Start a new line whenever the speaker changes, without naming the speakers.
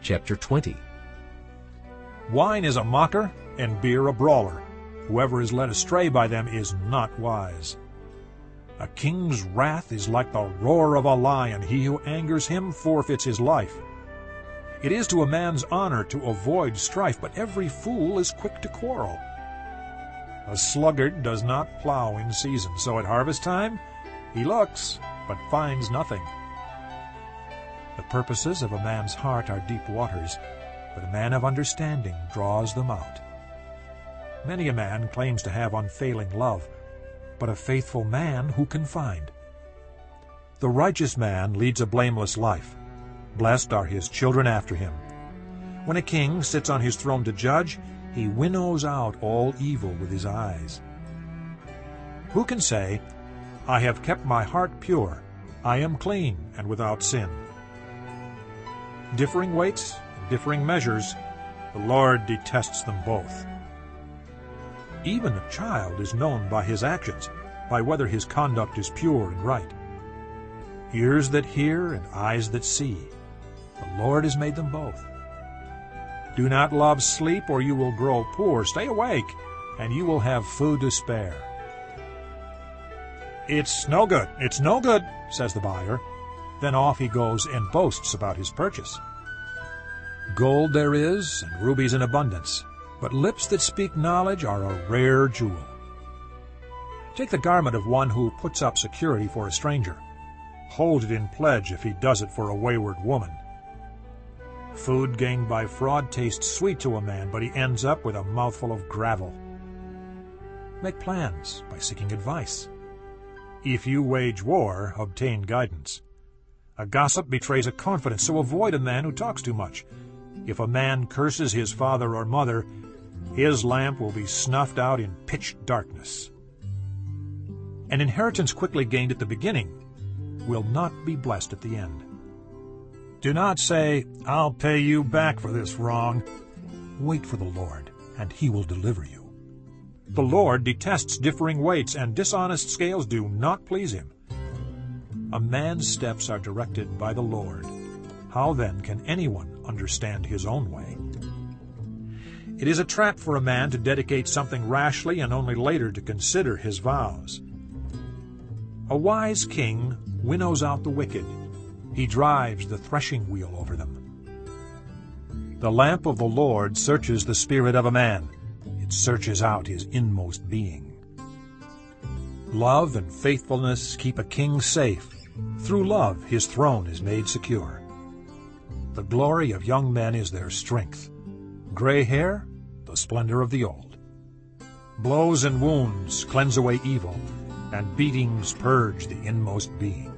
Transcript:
Chapter 20
Wine is a mocker, and beer a brawler. Whoever is led astray by them is not wise. A king's wrath is like the roar of a lion. He who angers him forfeits his life. It is to a man's honor to avoid strife, but every fool is quick to quarrel. A sluggard does not plow in season, so at harvest time he looks, but finds nothing. The purposes of a man's heart are deep waters, but a man of understanding draws them out. Many a man claims to have unfailing love, but a faithful man who can find? The righteous man leads a blameless life. Blessed are his children after him. When a king sits on his throne to judge, he winnows out all evil with his eyes. Who can say, I have kept my heart pure, I am clean and without sin? Differing weights differing measures, the Lord detests them both. Even a child is known by his actions, by whether his conduct is pure and right. Ears that hear and eyes that see, the Lord has made them both. Do not love sleep, or you will grow poor. Stay awake, and you will have food to spare. It's no good, it's no good, says the buyer. Then off he goes and boasts about his purchase. Gold there is, and rubies in abundance, but lips that speak knowledge are a rare jewel. Take the garment of one who puts up security for a stranger. Hold it in pledge if he does it for a wayward woman. Food gained by fraud tastes sweet to a man, but he ends up with a mouthful of gravel. Make plans by seeking advice. If you wage war, obtain guidance. A gossip betrays a confidence, so avoid a man who talks too much. If a man curses his father or mother, his lamp will be snuffed out in pitch darkness. An inheritance quickly gained at the beginning will not be blessed at the end. Do not say, I'll pay you back for this wrong. Wait for the Lord, and he will deliver you. The Lord detests differing weights, and dishonest scales do not please him. A man's steps are directed by the Lord. How then can anyone understand his own way? It is a trap for a man to dedicate something rashly and only later to consider his vows. A wise king winnows out the wicked. He drives the threshing wheel over them. The lamp of the Lord searches the spirit of a man. It searches out his inmost being. Love and faithfulness keep a king safe. Through love his throne is made secure. The glory of young men is their strength. Gray hair, the splendor of the old. Blows and wounds cleanse away evil, and beatings purge the inmost being.